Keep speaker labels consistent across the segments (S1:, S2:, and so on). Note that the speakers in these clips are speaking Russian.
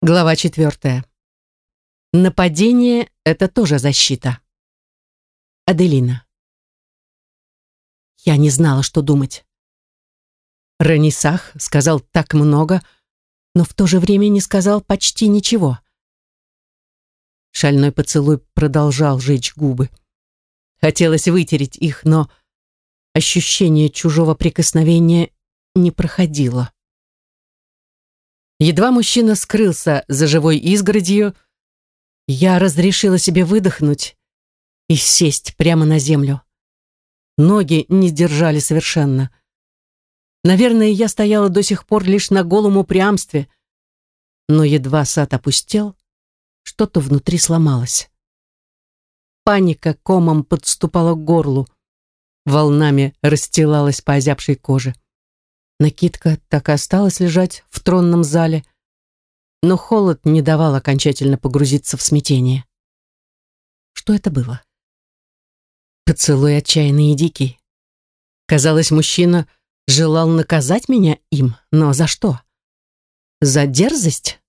S1: Глава четвертая. Нападение — это тоже защита. Аделина. Я не знала, что думать. Ранисах сказал так много, но в то же время не сказал почти ничего. Шальной поцелуй продолжал жечь губы. Хотелось вытереть их, но ощущение чужого прикосновения не проходило. Едва мужчина скрылся за живой изгородью, я разрешила себе выдохнуть и сесть прямо на землю. Ноги не сдержали совершенно. Наверное, я стояла до сих пор лишь на голом упрямстве, но едва сад опустел, что-то внутри сломалось. Паника комом подступала к горлу, волнами расстилалась по озябшей коже. Накидка так и осталась лежать в тронном зале, но холод не давал окончательно погрузиться в смятение. Что это было? Поцелуй отчаянный и дикий. Казалось, мужчина желал наказать меня им, но за что? За дерзость?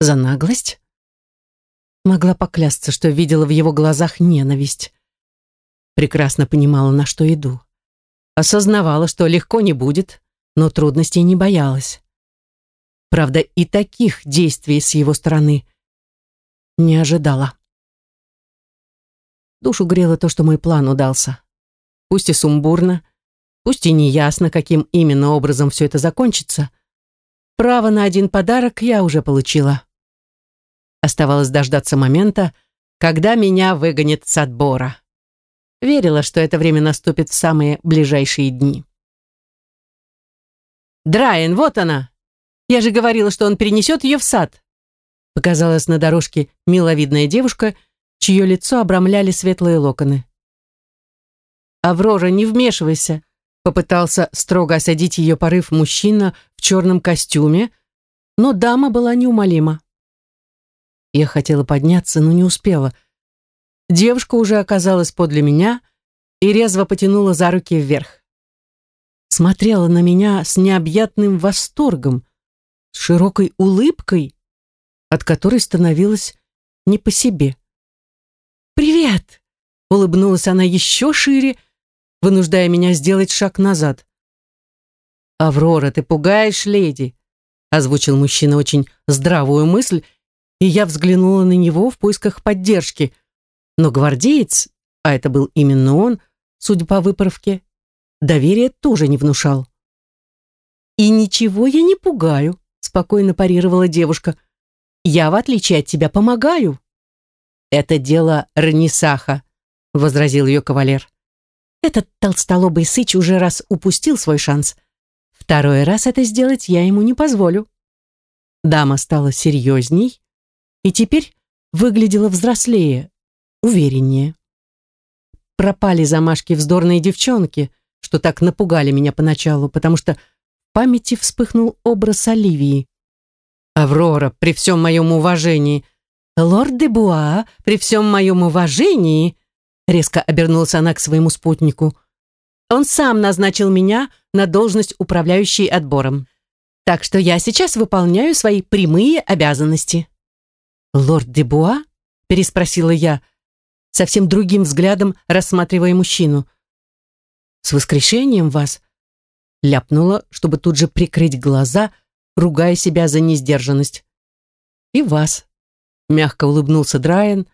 S1: За наглость? Могла поклясться, что видела в его глазах ненависть. Прекрасно понимала, на что иду. Осознавала, что легко не будет, но трудностей не боялась. Правда, и таких действий с его стороны не ожидала. Душу грело то, что мой план удался. Пусть и сумбурно, пусть и неясно, каким именно образом все это закончится, право на один подарок я уже получила. Оставалось дождаться момента, когда меня выгонят с отбора. Верила, что это время наступит в самые ближайшие дни. «Драйен, вот она! Я же говорила, что он перенесет ее в сад!» Показалась на дорожке миловидная девушка, чье лицо обрамляли светлые локоны. «Аврора, не вмешивайся!» Попытался строго осадить ее порыв мужчина в черном костюме, но дама была неумолима. Я хотела подняться, но не успела — Девушка уже оказалась подле меня и резво потянула за руки вверх. Смотрела на меня с необъятным восторгом, с широкой улыбкой, от которой становилась не по себе. «Привет!» — улыбнулась она еще шире, вынуждая меня сделать шаг назад. «Аврора, ты пугаешь леди!» — озвучил мужчина очень здравую мысль, и я взглянула на него в поисках поддержки. Но гвардеец, а это был именно он, судя по выправке, доверия тоже не внушал. «И ничего я не пугаю», — спокойно парировала девушка. «Я, в отличие от тебя, помогаю». «Это дело Ранисаха», — возразил ее кавалер. «Этот толстолобый сыч уже раз упустил свой шанс. Второй раз это сделать я ему не позволю». Дама стала серьезней и теперь выглядела взрослее, увереннее. Пропали замашки вздорные девчонки, что так напугали меня поначалу, потому что в памяти вспыхнул образ Оливии. «Аврора, при всем моем уважении!» «Лорд де Буа, при всем моем уважении!» Резко обернулась она к своему спутнику. «Он сам назначил меня на должность управляющей отбором. Так что я сейчас выполняю свои прямые обязанности». «Лорд де Буа?» переспросила я, совсем другим взглядом рассматривая мужчину. «С воскрешением вас!» ляпнула, чтобы тут же прикрыть глаза, ругая себя за несдержанность. «И вас!» мягко улыбнулся Драйан,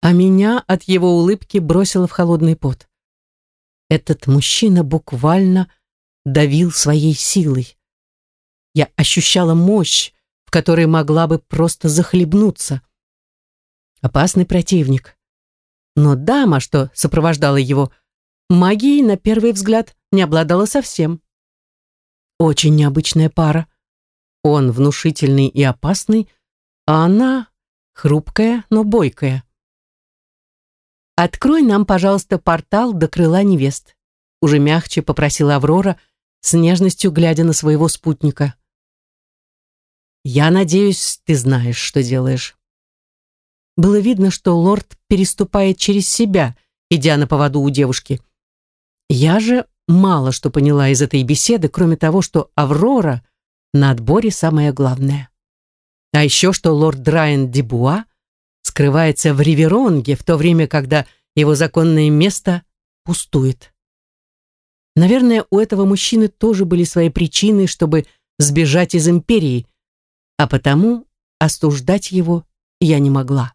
S1: а меня от его улыбки бросило в холодный пот. Этот мужчина буквально давил своей силой. Я ощущала мощь, в которой могла бы просто захлебнуться. Опасный противник. Но дама, что сопровождала его, магией на первый взгляд не обладала совсем. Очень необычная пара. Он внушительный и опасный, а она хрупкая, но бойкая. «Открой нам, пожалуйста, портал до крыла невест», уже мягче попросила Аврора, с нежностью глядя на своего спутника. «Я надеюсь, ты знаешь, что делаешь». Было видно, что лорд переступает через себя, идя на поводу у девушки. Я же мало что поняла из этой беседы, кроме того, что Аврора на отборе самое главное. А еще что лорд Драйан Дебуа скрывается в Риверонге, в то время, когда его законное место пустует. Наверное, у этого мужчины тоже были свои причины, чтобы сбежать из империи, а потому осуждать его я не могла.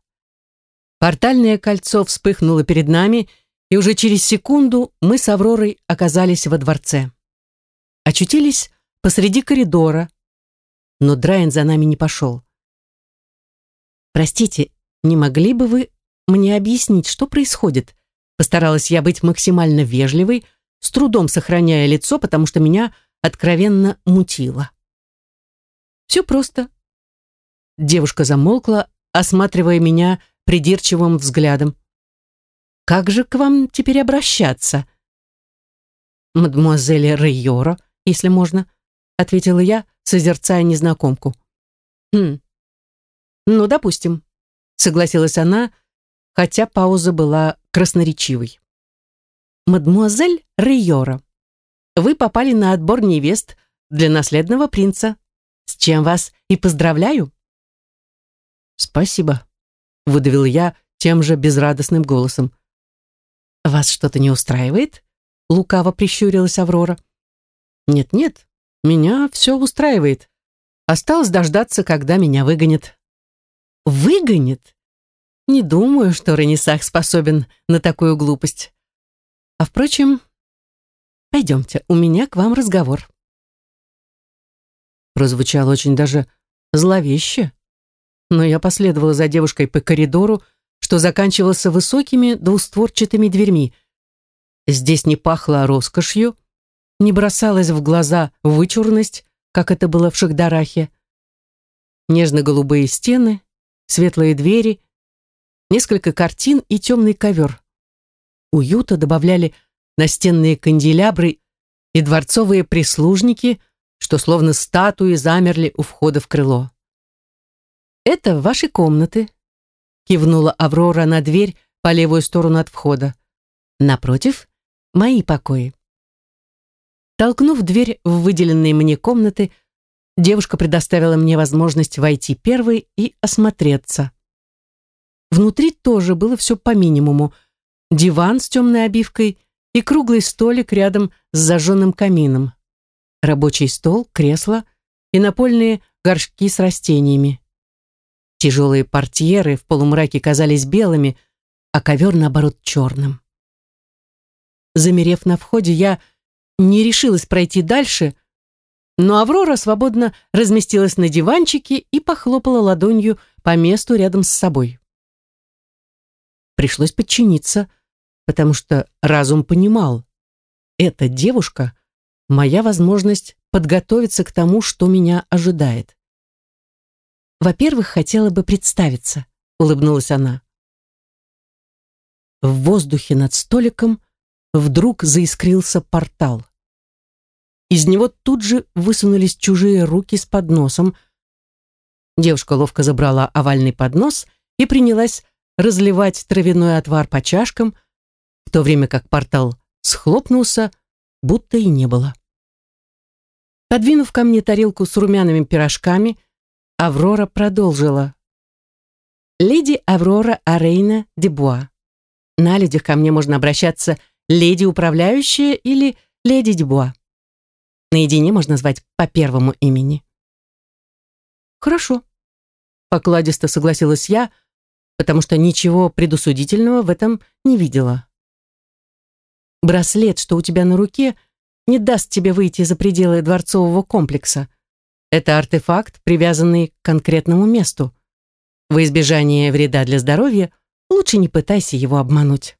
S1: Портальное кольцо вспыхнуло перед нами, и уже через секунду мы с Авророй оказались во дворце. Очутились посреди коридора, но Драйан за нами не пошел. «Простите, не могли бы вы мне объяснить, что происходит?» Постаралась я быть максимально вежливой, с трудом сохраняя лицо, потому что меня откровенно мутило. «Все просто». Девушка замолкла, осматривая меня придирчивым взглядом. «Как же к вам теперь обращаться?» «Мадемуазель Рейора, если можно», — ответила я, созерцая незнакомку. «Хм, ну, допустим», — согласилась она, хотя пауза была красноречивой. «Мадемуазель Рейора, вы попали на отбор невест для наследного принца, с чем вас и поздравляю». «Спасибо», выдавил я тем же безрадостным голосом. «Вас что-то не устраивает?» Лукаво прищурилась Аврора. «Нет-нет, меня все устраивает. Осталось дождаться, когда меня выгонят». «Выгонят?» Не думаю, что Ренесах способен на такую глупость. А впрочем, пойдемте, у меня к вам разговор. Прозвучало очень даже зловеще но я последовала за девушкой по коридору, что заканчивался высокими двустворчатыми дверьми. Здесь не пахло роскошью, не бросалась в глаза вычурность, как это было в Шахдарахе. Нежно-голубые стены, светлые двери, несколько картин и темный ковер. Уюта добавляли настенные канделябры и дворцовые прислужники, что словно статуи замерли у входа в крыло. «Это ваши комнаты», — кивнула Аврора на дверь по левую сторону от входа. «Напротив, мои покои». Толкнув дверь в выделенные мне комнаты, девушка предоставила мне возможность войти первой и осмотреться. Внутри тоже было все по минимуму. Диван с темной обивкой и круглый столик рядом с зажженным камином. Рабочий стол, кресло и напольные горшки с растениями. Тяжелые портьеры в полумраке казались белыми, а ковер, наоборот, черным. Замерев на входе, я не решилась пройти дальше, но Аврора свободно разместилась на диванчике и похлопала ладонью по месту рядом с собой. Пришлось подчиниться, потому что разум понимал, эта девушка — моя возможность подготовиться к тому, что меня ожидает. Во-первых, хотела бы представиться, улыбнулась она. В воздухе над столиком вдруг заискрился портал. Из него тут же высунулись чужие руки с подносом. Девушка ловко забрала овальный поднос и принялась разливать травяной отвар по чашкам, в то время как портал схлопнулся, будто и не было. Подвинув ко мне тарелку с румяными пирожками, Аврора продолжила. «Леди Аврора Арейна Дебуа. На людях ко мне можно обращаться леди управляющая или леди Дебуа. Наедине можно звать по первому имени». «Хорошо», — покладисто согласилась я, потому что ничего предусудительного в этом не видела. «Браслет, что у тебя на руке, не даст тебе выйти за пределы дворцового комплекса», это артефакт, привязанный к конкретному месту. В избежание вреда для здоровья лучше не пытайся его обмануть.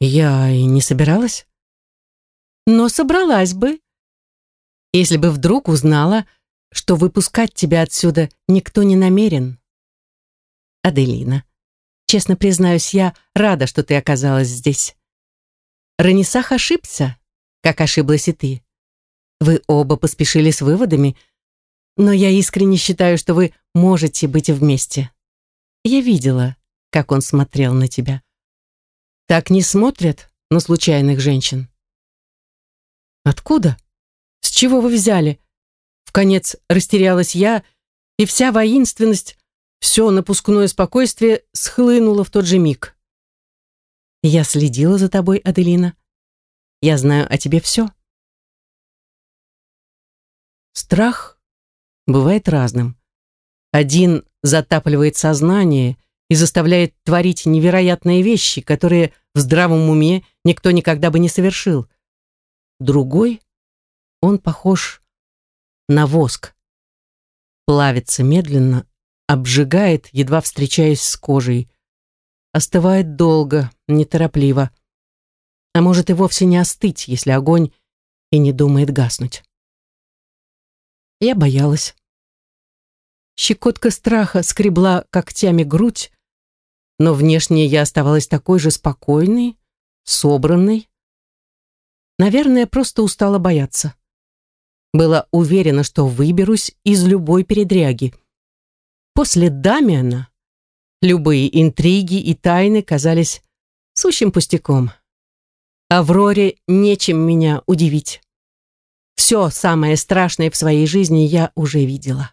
S1: Я и не собиралась. Но собралась бы, если бы вдруг узнала, что выпускать тебя отсюда никто не намерен. Аделина, честно признаюсь, я рада, что ты оказалась здесь. Ранисах ошибся, как ошиблась и ты. Вы оба поспешили с выводами — но я искренне считаю, что вы можете быть вместе. Я видела, как он смотрел на тебя. Так не смотрят на случайных женщин. Откуда? С чего вы взяли? В конец растерялась я и вся воинственность, все напускное спокойствие схлынуло в тот же миг. Я следила за тобой, Аделина. Я знаю о тебе все. Страх бывает разным. Один затапливает сознание и заставляет творить невероятные вещи, которые в здравом уме никто никогда бы не совершил. Другой, он похож на воск. Плавится медленно, обжигает, едва встречаясь с кожей. Остывает долго, неторопливо. А может и вовсе не остыть, если огонь и не думает гаснуть. Я боялась. Щекотка страха скребла когтями грудь, но внешне я оставалась такой же спокойной, собранной. Наверное, просто устала бояться. Была уверена, что выберусь из любой передряги. После Дамиана любые интриги и тайны казались сущим пустяком. Авроре нечем меня удивить. Все самое страшное в своей жизни я уже видела.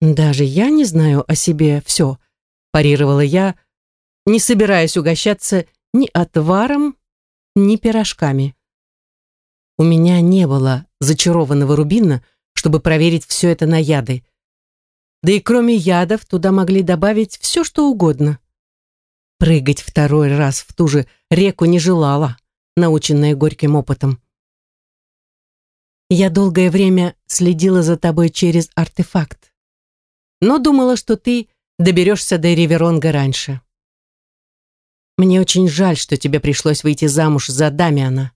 S1: «Даже я не знаю о себе все», – парировала я, не собираясь угощаться ни отваром, ни пирожками. У меня не было зачарованного рубина, чтобы проверить все это на яды. Да и кроме ядов туда могли добавить все, что угодно. Прыгать второй раз в ту же реку не желала, наученная горьким опытом. Я долгое время следила за тобой через артефакт но думала, что ты доберешься до Риверонга раньше. Мне очень жаль, что тебе пришлось выйти замуж за Дамиана.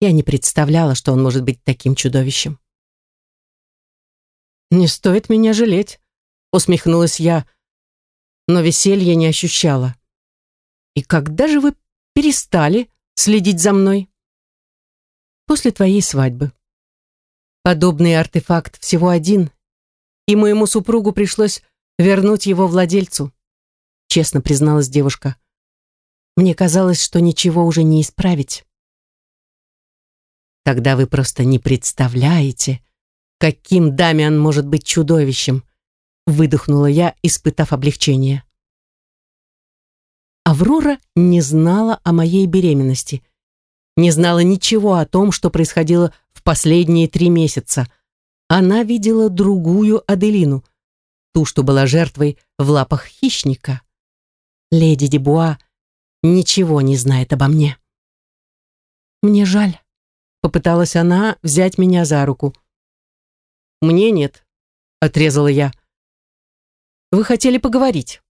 S1: Я не представляла, что он может быть таким чудовищем. «Не стоит меня жалеть», — усмехнулась я, но веселья не ощущала. «И когда же вы перестали следить за мной?» «После твоей свадьбы. Подобный артефакт всего один, и моему супругу пришлось вернуть его владельцу, честно призналась девушка. Мне казалось, что ничего уже не исправить. Тогда вы просто не представляете, каким Дамиан может быть чудовищем, выдохнула я, испытав облегчение. Аврора не знала о моей беременности, не знала ничего о том, что происходило в последние три месяца – она видела другую Аделину, ту, что была жертвой в лапах хищника. Леди Дебуа ничего не знает обо мне. «Мне жаль», — попыталась она взять меня за руку. «Мне нет», — отрезала я. «Вы хотели поговорить?»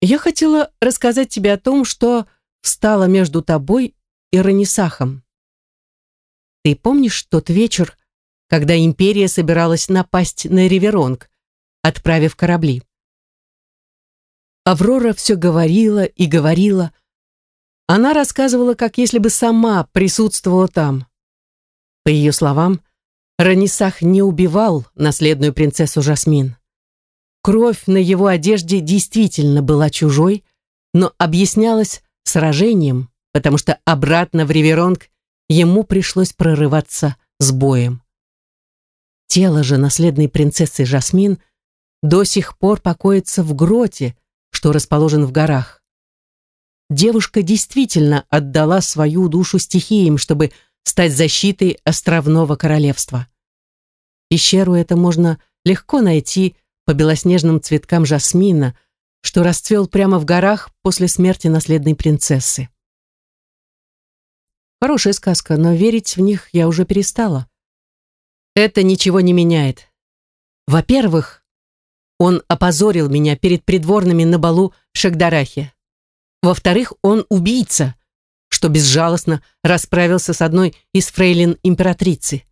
S1: «Я хотела рассказать тебе о том, что встала между тобой и Ранисахом. Ты помнишь тот вечер, когда империя собиралась напасть на Риверонг, отправив корабли. Аврора все говорила и говорила. Она рассказывала, как если бы сама присутствовала там. По ее словам, Ранисах не убивал наследную принцессу Жасмин. Кровь на его одежде действительно была чужой, но объяснялась сражением, потому что обратно в Риверонг ему пришлось прорываться с боем. Тело же наследной принцессы Жасмин до сих пор покоится в гроте, что расположен в горах. Девушка действительно отдала свою душу стихиям, чтобы стать защитой островного королевства. Пещеру это можно легко найти по белоснежным цветкам жасмина, что расцвел прямо в горах после смерти наследной принцессы. Хорошая сказка, но верить в них я уже перестала это ничего не меняет. Во-первых, он опозорил меня перед придворными на балу в Шагдарахе. Во-вторых, он убийца, что безжалостно расправился с одной из фрейлин императрицы.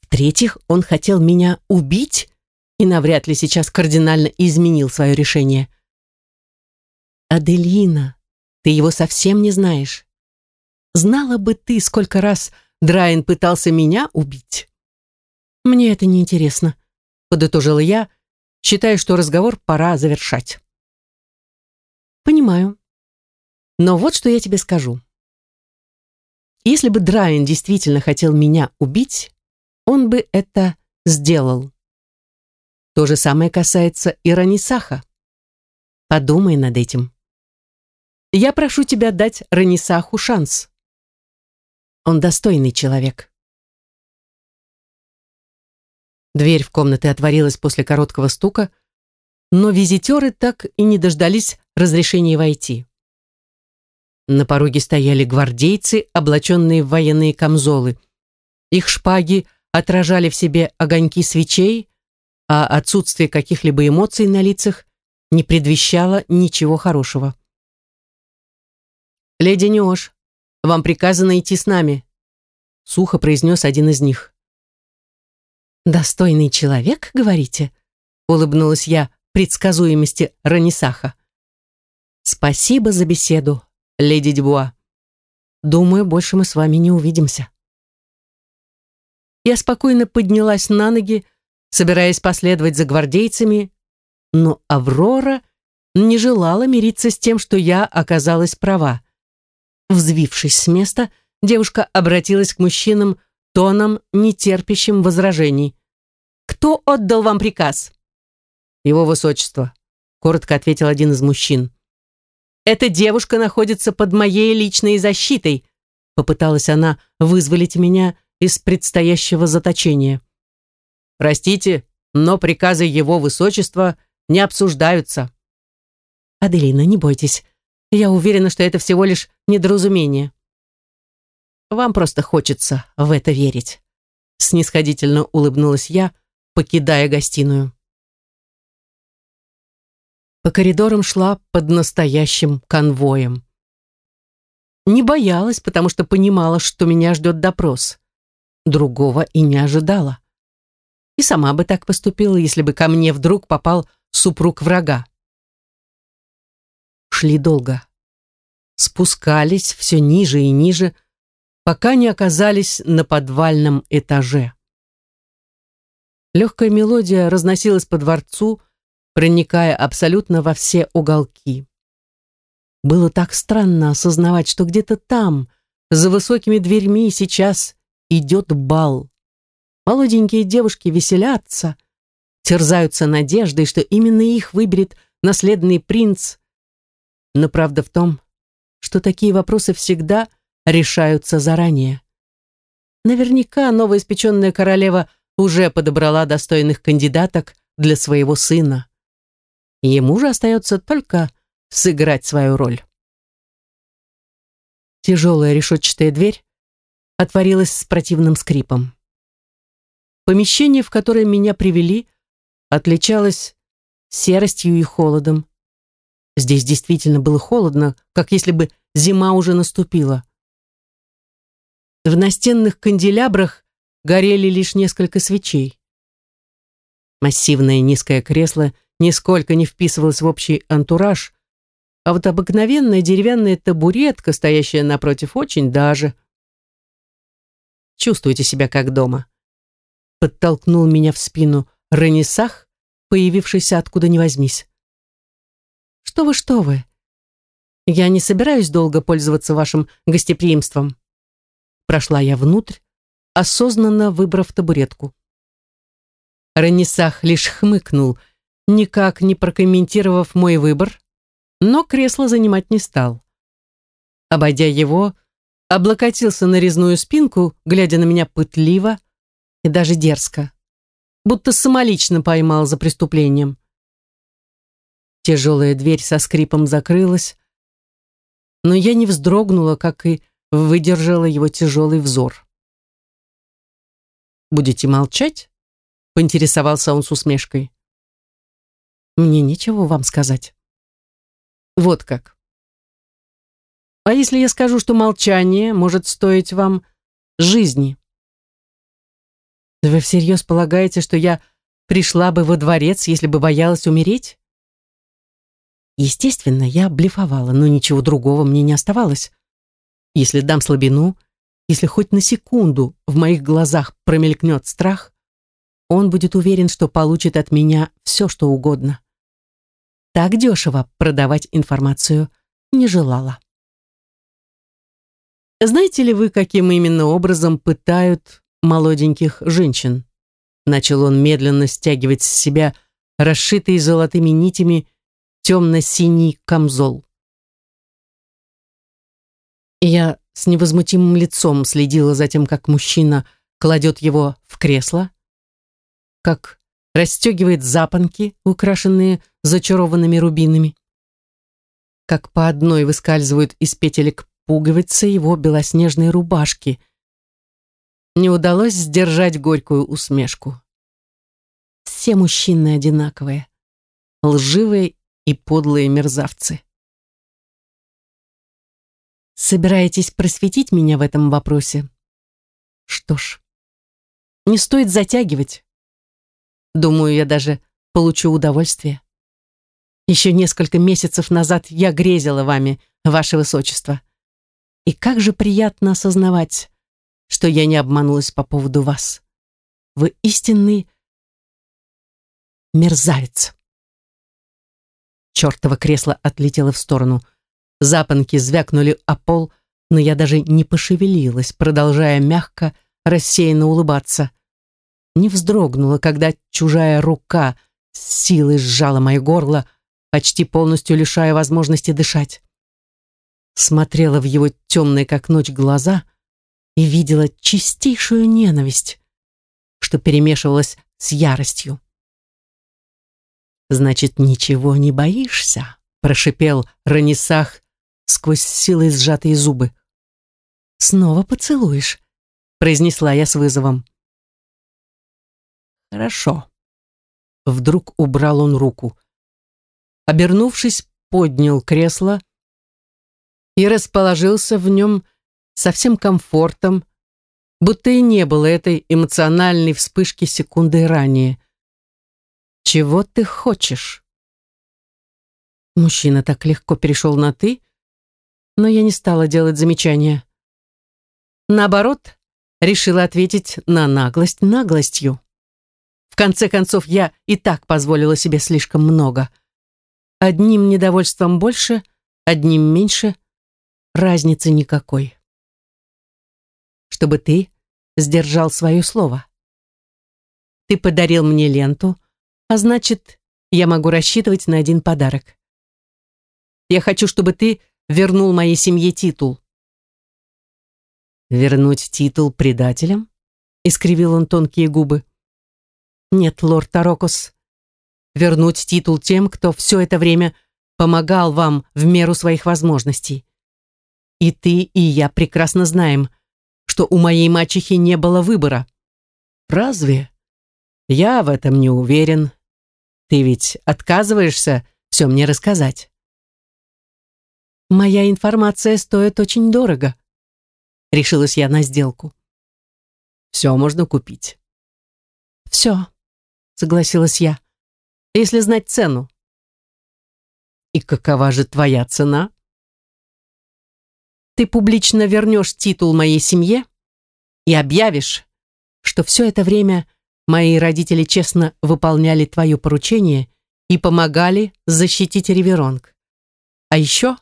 S1: В-третьих, он хотел меня убить и навряд ли сейчас кардинально изменил свое решение. Аделина, ты его совсем не знаешь. Знала бы ты, сколько раз Драйн пытался меня убить. «Мне это не интересно», — подытожила я, считая, что разговор пора завершать. «Понимаю. Но вот что я тебе скажу. Если бы Драйан действительно хотел меня убить, он бы это сделал. То же самое касается и Ранисаха. Подумай над этим. Я прошу тебя дать Ранисаху шанс. Он достойный человек. Дверь в комнаты отворилась после короткого стука, но визитеры так и не дождались разрешения войти. На пороге стояли гвардейцы, облаченные в военные камзолы. Их шпаги отражали в себе огоньки свечей, а отсутствие каких-либо эмоций на лицах не предвещало ничего хорошего. «Леди Неош, вам приказано идти с нами», — сухо произнес один из них. «Достойный человек, говорите?» — улыбнулась я предсказуемости Ранисаха. «Спасибо за беседу, леди Дебуа. Думаю, больше мы с вами не увидимся». Я спокойно поднялась на ноги, собираясь последовать за гвардейцами, но Аврора не желала мириться с тем, что я оказалась права. Взвившись с места, девушка обратилась к мужчинам тоном, нетерпящим возражений. «Кто отдал вам приказ?» «Его высочество», — коротко ответил один из мужчин. «Эта девушка находится под моей личной защитой», — попыталась она вызволить меня из предстоящего заточения. «Простите, но приказы его высочества не обсуждаются». «Аделина, не бойтесь. Я уверена, что это всего лишь недоразумение». «Вам просто хочется в это верить», — снисходительно улыбнулась я, покидая гостиную. По коридорам шла под настоящим конвоем. Не боялась, потому что понимала, что меня ждет допрос. Другого и не ожидала. И сама бы так поступила, если бы ко мне вдруг попал супруг врага. Шли долго. Спускались все ниже и ниже, пока не оказались на подвальном этаже. Легкая мелодия разносилась по дворцу, проникая абсолютно во все уголки. Было так странно осознавать, что где-то там, за высокими дверьми, сейчас идет бал. Молоденькие девушки веселятся, терзаются надеждой, что именно их выберет наследный принц. Но правда в том, что такие вопросы всегда решаются заранее. Наверняка новоиспеченная королева уже подобрала достойных кандидаток для своего сына. Ему же остается только сыграть свою роль. Тяжелая решетчатая дверь отворилась с противным скрипом. Помещение, в которое меня привели, отличалось серостью и холодом. Здесь действительно было холодно, как если бы зима уже наступила. В настенных канделябрах горели лишь несколько свечей. Массивное низкое кресло нисколько не вписывалось в общий антураж, а вот обыкновенная деревянная табуретка, стоящая напротив, очень даже. Чувствуйте себя как дома. Подтолкнул меня в спину Ренесах, появившийся откуда ни возьмись. Что вы, что вы? Я не собираюсь долго пользоваться вашим гостеприимством. Прошла я внутрь, осознанно выбрав табуретку. Ренесах лишь хмыкнул, никак не прокомментировав мой выбор, но кресло занимать не стал. Обойдя его, облокотился на резную спинку, глядя на меня пытливо и даже дерзко, будто самолично поймал за преступлением. Тяжелая дверь со скрипом закрылась, но я не вздрогнула, как и выдержала его тяжелый взор. «Будете молчать?» — поинтересовался он с усмешкой. «Мне нечего вам сказать». «Вот как». «А если я скажу, что молчание может стоить вам жизни?» «Вы всерьез полагаете, что я пришла бы во дворец, если бы боялась умереть?» Естественно, я блефовала, но ничего другого мне не оставалось. Если дам слабину, если хоть на секунду в моих глазах промелькнет страх, он будет уверен, что получит от меня все, что угодно. Так дешево продавать информацию не желала. Знаете ли вы, каким именно образом пытают молоденьких женщин? Начал он медленно стягивать с себя расшитый золотыми нитями темно-синий камзол. Я с невозмутимым лицом следила за тем, как мужчина кладет его в кресло, как расстегивает запонки, украшенные зачарованными рубинами, как по одной выскальзывают из петелек пуговицы его белоснежной рубашки. Не удалось сдержать горькую усмешку. Все мужчины одинаковые, лживые и подлые мерзавцы. Собираетесь просветить меня в этом вопросе? Что ж, не стоит затягивать. Думаю, я даже получу удовольствие. Еще несколько месяцев назад я грезила вами, ваше высочество. И как же приятно осознавать, что я не обманулась по поводу вас. Вы истинный мерзавец. Чертово кресло отлетело в сторону. Запонки звякнули о пол, но я даже не пошевелилась, продолжая мягко, рассеянно улыбаться. Не вздрогнула, когда чужая рука с силой сжала мое горло, почти полностью лишая возможности дышать. Смотрела в его темные, как ночь, глаза и видела чистейшую ненависть, что перемешивалась с яростью. «Значит, ничего не боишься?» — прошипел Ранисах сквозь силой сжатые зубы. «Снова поцелуешь», — произнесла я с вызовом. «Хорошо». Вдруг убрал он руку. Обернувшись, поднял кресло и расположился в нем со всем комфортом, будто и не было этой эмоциональной вспышки секунды ранее. «Чего ты хочешь?» Мужчина так легко перешел на «ты», но я не стала делать замечания. Наоборот, решила ответить на наглость наглостью. В конце концов, я и так позволила себе слишком много. Одним недовольством больше, одним меньше, разницы никакой. Чтобы ты сдержал свое слово. Ты подарил мне ленту, а значит, я могу рассчитывать на один подарок. Я хочу, чтобы ты вернул моей семье титул. Вернуть титул предателям? Искривил он тонкие губы. Нет, лорд Тарокос. Вернуть титул тем, кто все это время помогал вам в меру своих возможностей. И ты, и я прекрасно знаем, что у моей мачехи не было выбора. Разве? Я в этом не уверен. Ты ведь отказываешься все мне рассказать. Моя информация стоит очень дорого. Решилась я на сделку. Все можно купить. Все, согласилась я, если знать цену. И какова же твоя цена? Ты публично вернешь титул моей семье и объявишь, что все это время Мои родители честно выполняли твое поручение и помогали защитить Реверонг. А еще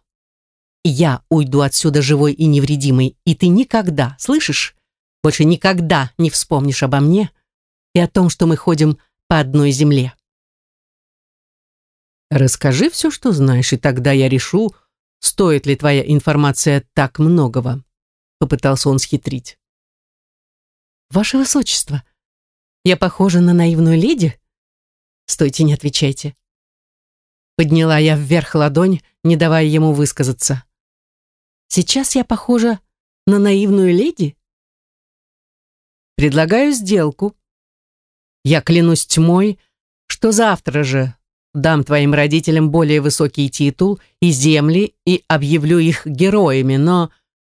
S1: я уйду отсюда живой и невредимой, и ты никогда, слышишь, больше никогда не вспомнишь обо мне и о том, что мы ходим по одной земле. Расскажи все, что знаешь, и тогда я решу, стоит ли твоя информация так многого. Попытался он схитрить. Ваше Высочество, — я похожа на наивную леди? Стойте, не отвечайте. Подняла я вверх ладонь, не давая ему высказаться. Сейчас я похожа на наивную леди? Предлагаю сделку. Я клянусь тьмой, что завтра же дам твоим родителям более высокий титул и земли и объявлю их героями, но...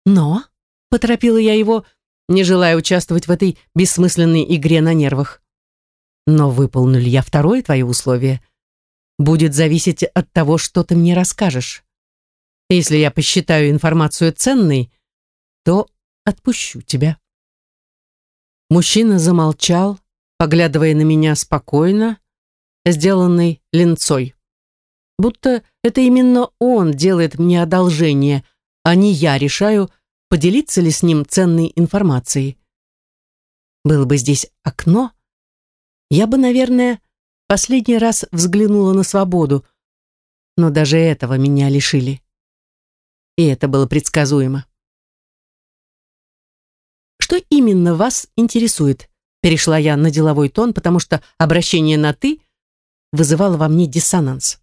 S1: Но, поторопила я его, — не желая участвовать в этой бессмысленной игре на нервах. Но выполню ли я второе твое условие, будет зависеть от того, что ты мне расскажешь. Если я посчитаю информацию ценной, то отпущу тебя. Мужчина замолчал, поглядывая на меня спокойно, сделанной ленцой. Будто это именно он делает мне одолжение, а не я решаю, поделиться ли с ним ценной информацией. Было бы здесь окно, я бы, наверное, последний раз взглянула на свободу, но даже этого меня лишили. И это было предсказуемо. Что именно вас интересует? Перешла я на деловой тон, потому что обращение на «ты» вызывало во мне диссонанс.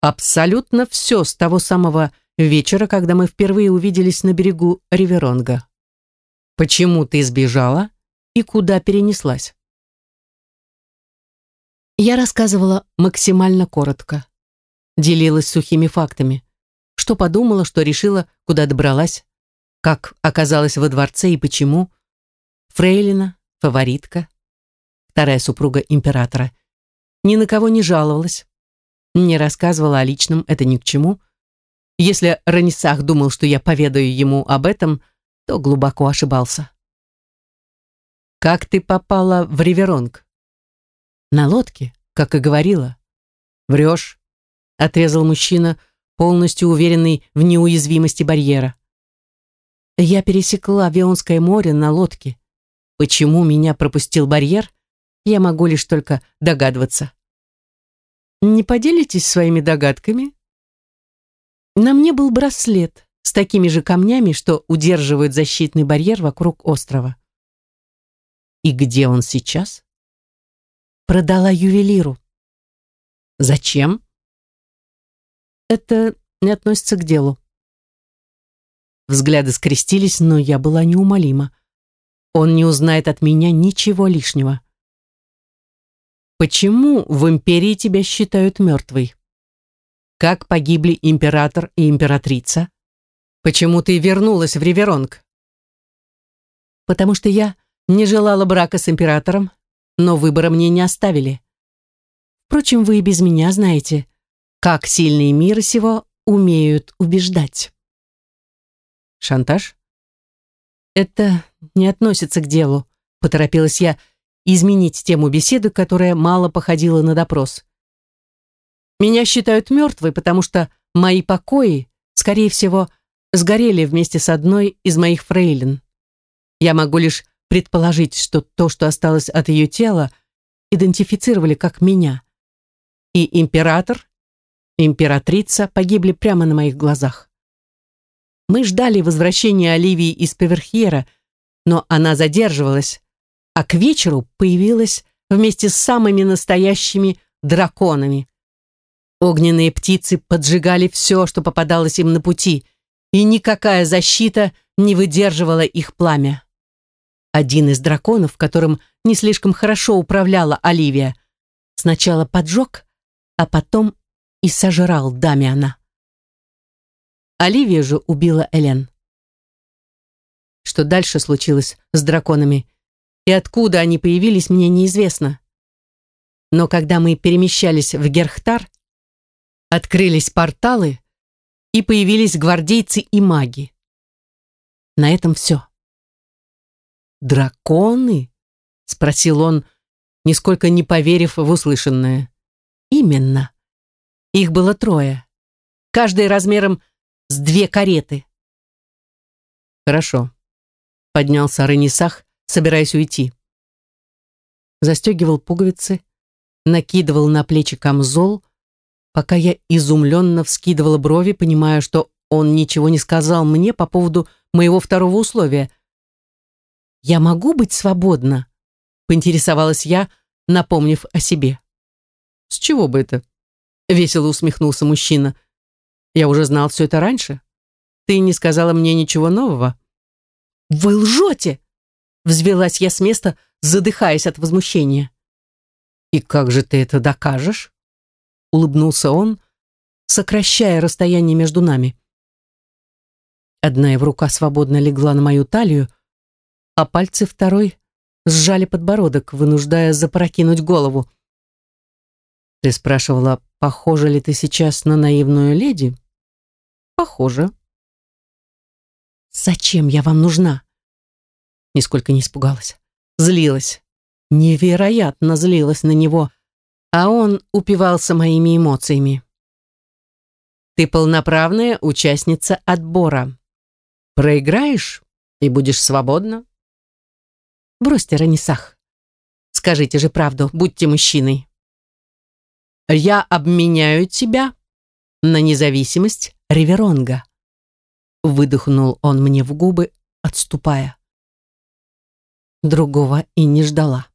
S1: Абсолютно все с того самого вечера, когда мы впервые увиделись на берегу Риверонга. Почему ты сбежала и куда перенеслась? Я рассказывала максимально коротко. Делилась сухими фактами. Что подумала, что решила, куда добралась, как оказалась во дворце и почему. Фрейлина, фаворитка, вторая супруга императора. Ни на кого не жаловалась. Не рассказывала о личном, это ни к чему. Если Ранисах думал, что я поведаю ему об этом, то глубоко ошибался. «Как ты попала в Риверонг?» «На лодке, как и говорила». «Врешь», — отрезал мужчина, полностью уверенный в неуязвимости барьера. «Я пересекла Вионское море на лодке. Почему меня пропустил барьер, я могу лишь только догадываться». «Не поделитесь своими догадками?» На мне был браслет с такими же камнями, что удерживают защитный барьер вокруг острова. И где он сейчас? Продала ювелиру. Зачем? Это не относится к делу. Взгляды скрестились, но я была неумолима. Он не узнает от меня ничего лишнего. Почему в империи тебя считают мертвой? Как погибли император и императрица? Почему ты вернулась в Риверонг? Потому что я не желала брака с императором, но выбора мне не оставили. Впрочем, вы и без меня знаете, как сильные мира сего умеют убеждать. Шантаж? Это не относится к делу, поторопилась я изменить тему беседы, которая мало походила на допрос. Меня считают мертвой, потому что мои покои, скорее всего, сгорели вместе с одной из моих фрейлин. Я могу лишь предположить, что то, что осталось от ее тела, идентифицировали как меня. И император, императрица погибли прямо на моих глазах. Мы ждали возвращения Оливии из Певерхьера, но она задерживалась, а к вечеру появилась вместе с самыми настоящими драконами. Огненные птицы поджигали все, что попадалось им на пути, и никакая защита не выдерживала их пламя. Один из драконов, которым не слишком хорошо управляла Оливия, сначала поджег, а потом и сожрал Дамиана. Оливия же убила Элен. Что дальше случилось с драконами и откуда они появились, мне неизвестно. Но когда мы перемещались в Герхтар, открылись порталы, и появились гвардейцы и маги. На этом все. «Драконы?» — спросил он, нисколько не поверив в услышанное. «Именно. Их было трое. Каждый размером с две кареты». «Хорошо», — поднялся Ренесах, собираясь уйти. Застегивал пуговицы, накидывал на плечи камзол, пока я изумленно вскидывала брови, понимая, что он ничего не сказал мне по поводу моего второго условия — «Я могу быть свободна?» — поинтересовалась я, напомнив о себе. «С чего бы это?» — весело усмехнулся мужчина. «Я уже знал все это раньше. Ты не сказала мне ничего нового». «Вы лжете!» — взвелась я с места, задыхаясь от возмущения. «И как же ты это докажешь?» — улыбнулся он, сокращая расстояние между нами. Одна его рука свободно легла на мою талию, а пальцы второй сжали подбородок, вынуждая запрокинуть голову. Ты спрашивала, похожа ли ты сейчас на наивную леди? Похоже. Зачем я вам нужна? Нисколько не испугалась. Злилась. Невероятно злилась на него, а он упивался моими эмоциями. Ты полноправная участница отбора. Проиграешь и будешь свободна. Бросьте, Ранисах. Скажите же правду, будьте мужчиной. Я обменяю тебя на независимость Риверонга. Выдохнул он мне в губы, отступая. Другого и не ждала.